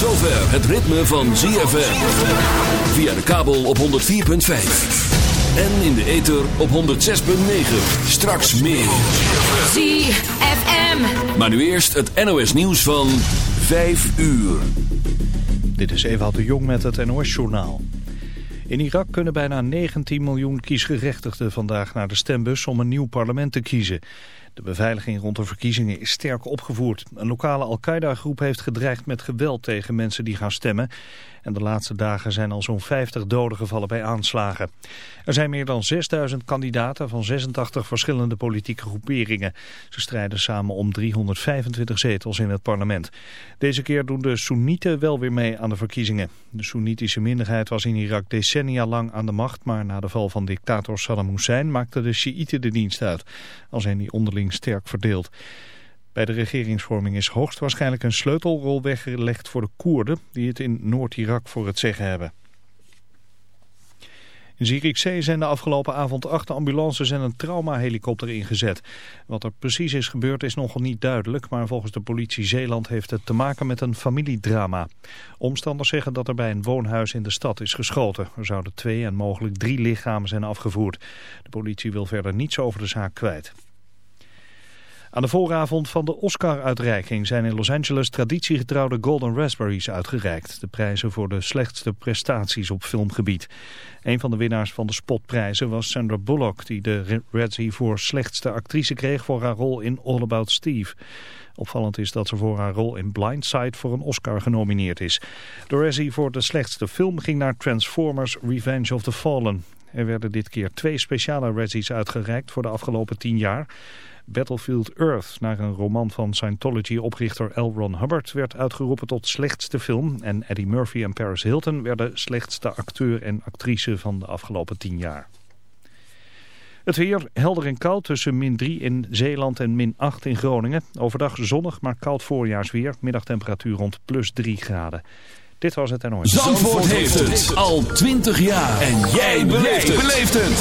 zover het ritme van ZFM. Via de kabel op 104.5. En in de ether op 106.9. Straks meer. ZFM. Maar nu eerst het NOS nieuws van 5 uur. Dit is Ewout de Jong met het NOS-journaal. In Irak kunnen bijna 19 miljoen kiesgerechtigden vandaag naar de stembus om een nieuw parlement te kiezen. De beveiliging rond de verkiezingen is sterk opgevoerd. Een lokale Al-Qaeda-groep heeft gedreigd met geweld tegen mensen die gaan stemmen. En de laatste dagen zijn al zo'n 50 doden gevallen bij aanslagen. Er zijn meer dan 6000 kandidaten van 86 verschillende politieke groeperingen. Ze strijden samen om 325 zetels in het parlement. Deze keer doen de Soenieten wel weer mee aan de verkiezingen. De Soenitische minderheid was in Irak decennia lang aan de macht... maar na de val van dictator Saddam Hussein maakten de Sjiïten de dienst uit. Al zijn die onderling sterk verdeeld. Bij de regeringsvorming is hoogstwaarschijnlijk een sleutelrol weggelegd voor de Koerden... die het in Noord-Irak voor het zeggen hebben. In Zierikzee zijn de afgelopen avond acht ambulances en een traumahelikopter ingezet. Wat er precies is gebeurd is nogal niet duidelijk, maar volgens de politie Zeeland heeft het te maken met een familiedrama. Omstanders zeggen dat er bij een woonhuis in de stad is geschoten. Er zouden twee en mogelijk drie lichamen zijn afgevoerd. De politie wil verder niets over de zaak kwijt. Aan de vooravond van de Oscar-uitreiking zijn in Los Angeles traditiegetrouwde Golden Raspberries uitgereikt. De prijzen voor de slechtste prestaties op filmgebied. Een van de winnaars van de spotprijzen was Sandra Bullock, die de Razzie voor slechtste actrice kreeg voor haar rol in All About Steve. Opvallend is dat ze voor haar rol in Blindside voor een Oscar genomineerd is. De Razzie voor de slechtste film ging naar Transformers Revenge of the Fallen. Er werden dit keer twee speciale Razzies uitgereikt voor de afgelopen tien jaar. Battlefield Earth, naar een roman van Scientology-oprichter L. Ron Hubbard, werd uitgeroepen tot slechtste film. En Eddie Murphy en Paris Hilton werden slechtste acteur en actrice van de afgelopen tien jaar. Het weer helder en koud tussen min 3 in Zeeland en min 8 in Groningen. Overdag zonnig, maar koud voorjaarsweer. Middagtemperatuur rond plus 3 graden. Dit was het NOS. Zandvoort, heeft het al 20 jaar. En jij beleeft het.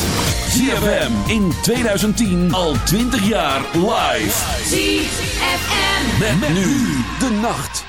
ZFM in 2010 al 20 jaar live. ZFM. Met, nu de nacht.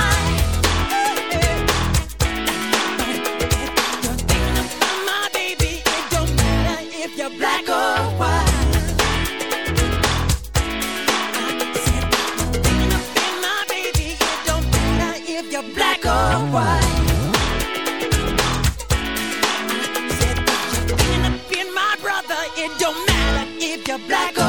black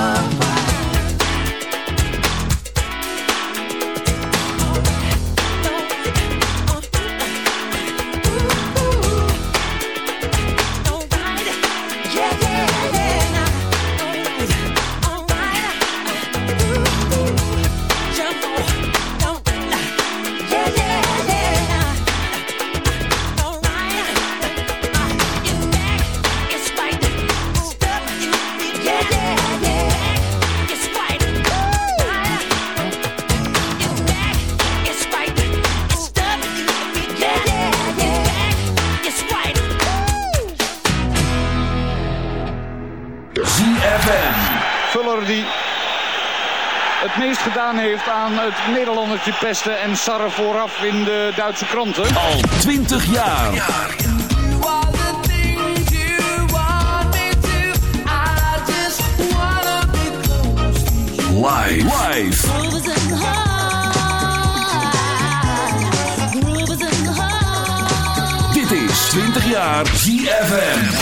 het Nederlandertje pesten en sarren vooraf in de Duitse kranten. Al 20 jaar. Live. Dit is 20 jaar GFM.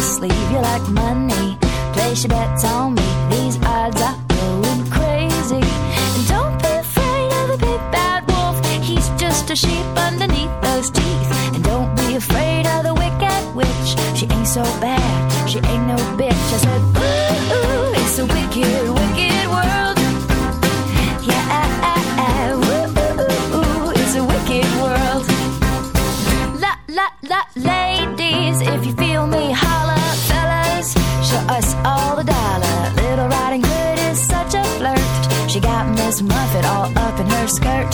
sleeve. You like money, place your bets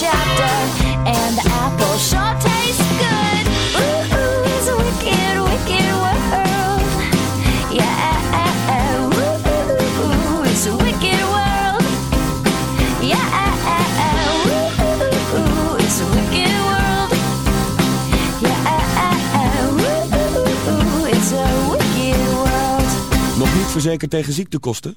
chapter, and the apple sure tastes good. Ooh, ooh, it's a wicked, world. Yeah, ooh, ooh, it's a wicked world. Yeah, ooh, ooh, it's a wicked world. Yeah, ooh, ooh, it's a wicked world. Nog niet verzekerd tegen ziektekosten?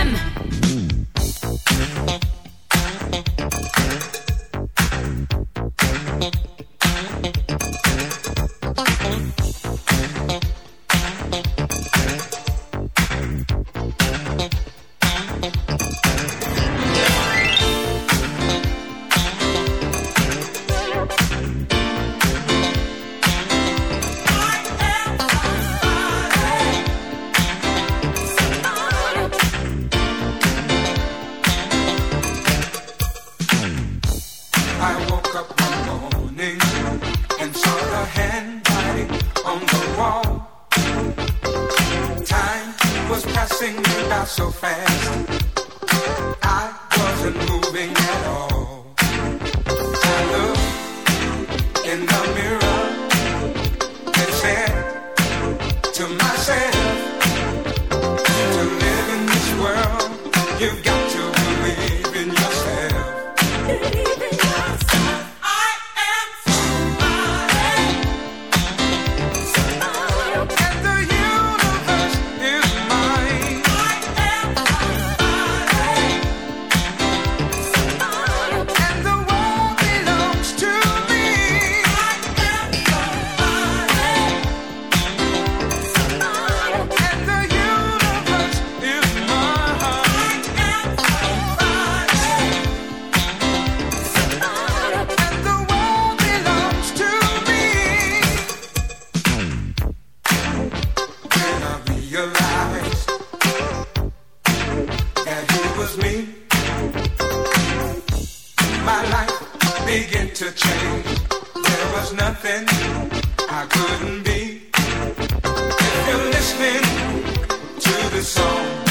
begin to change. There was nothing I couldn't be. If you're listening to the song.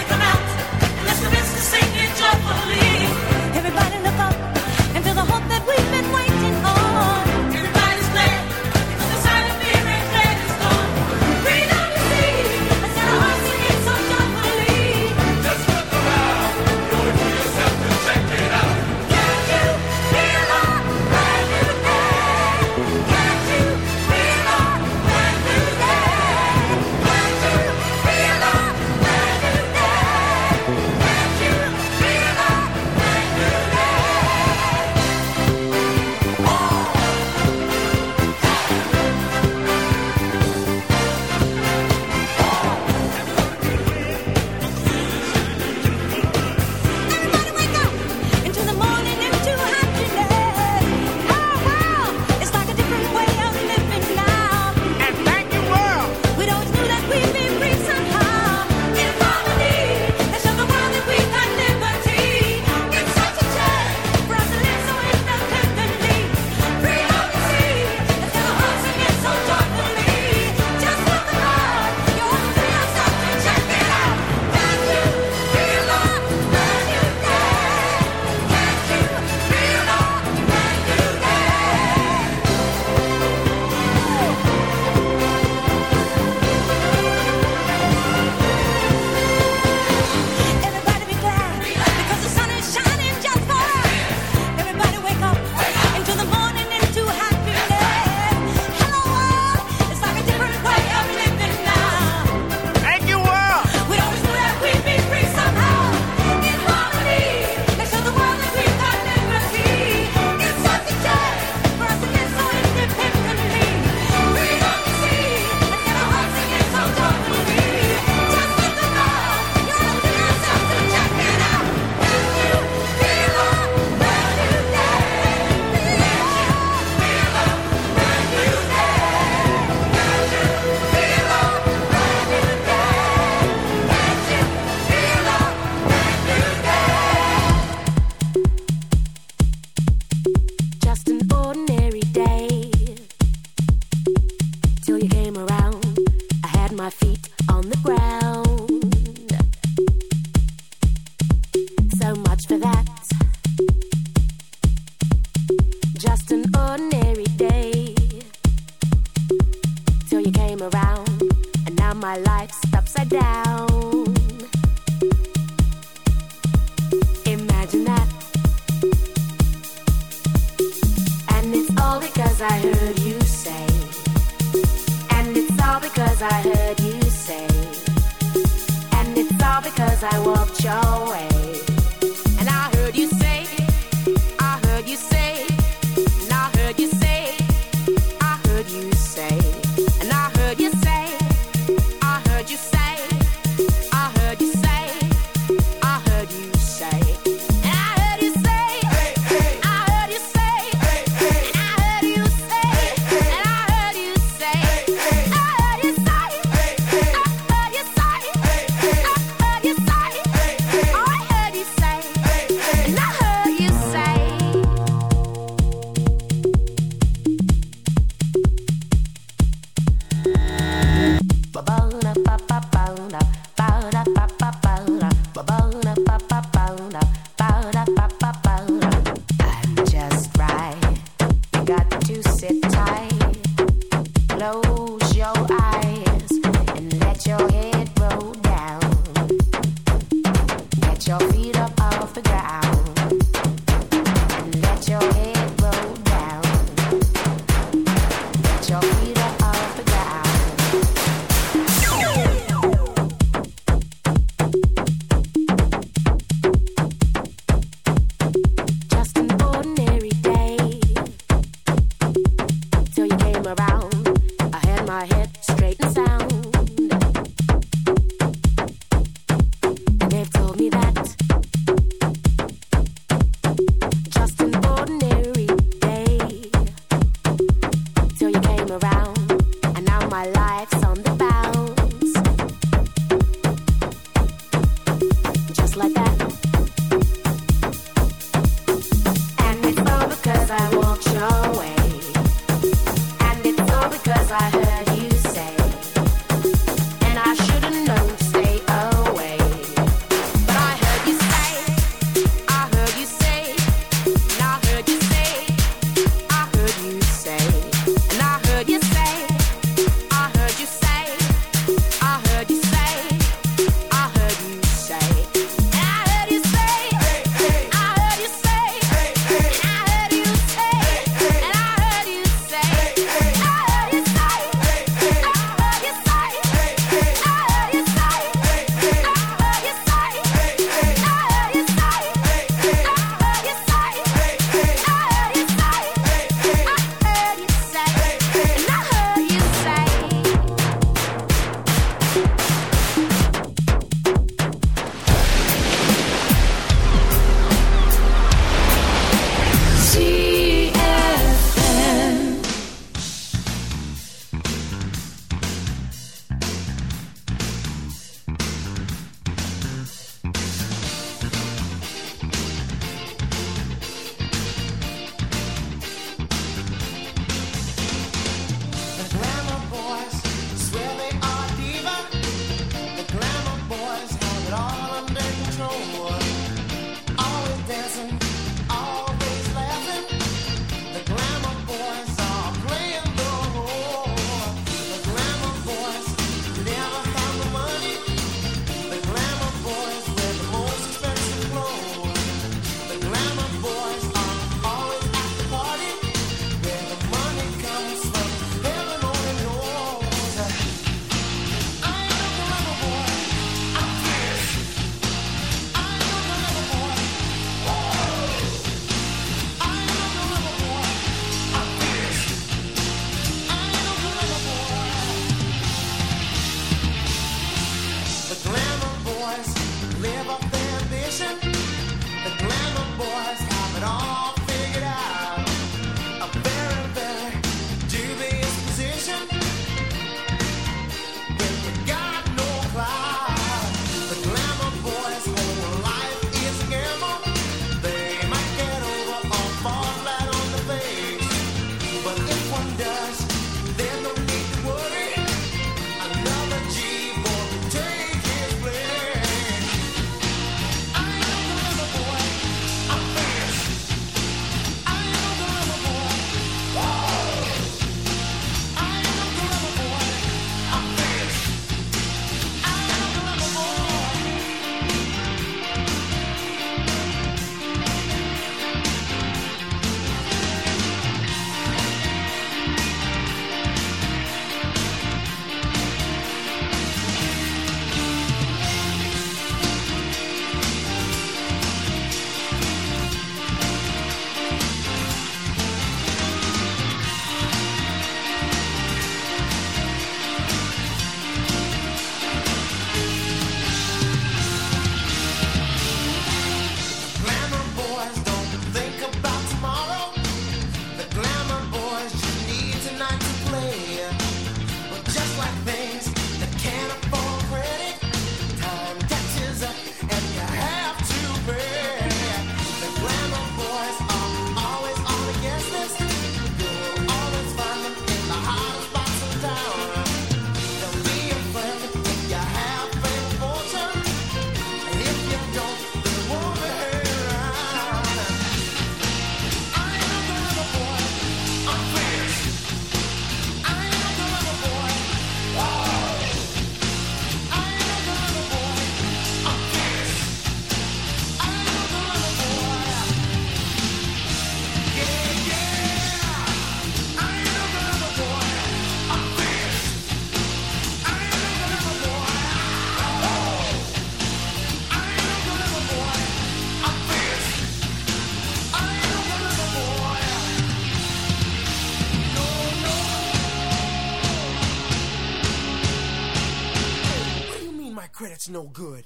no good.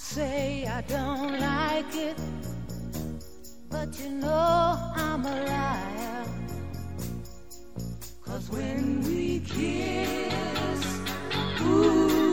say I don't like it, but you know I'm a liar. Cause when we kiss, ooh.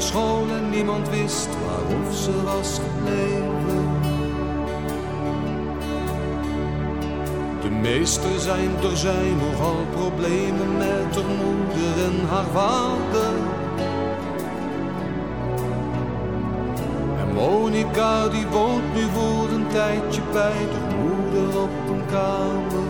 veel scholen, niemand wist waarof ze was gebleven. De meester zijn, door zijn nogal problemen met haar moeder en haar vader. En Monica die woont nu voor een tijdje bij haar moeder op een kamer.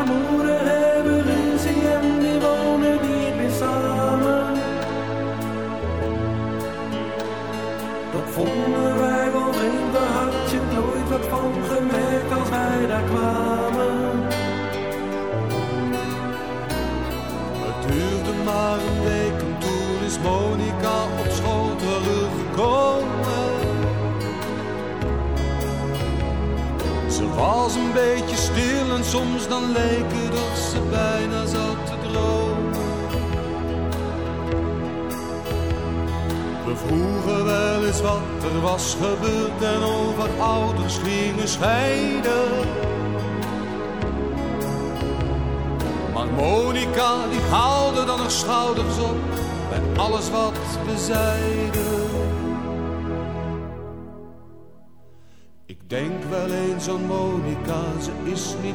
en haar moeder hebben ruzie en die wonen niet meer samen. Dat vonden wij wel vreemd, daar had je nooit wat gemerkt als wij daar kwamen. Het duurde maar een week en toen is Monica op school teruggekomen. Ze was een beetje stil en soms dan leek of ze bijna zat te dromen. We vroegen wel eens wat er was gebeurd en wat ouders gingen scheiden. Maar Monica die haalde dan haar schouders op bij alles wat we zeiden. Ik denk wel eens aan Monica, ze is niet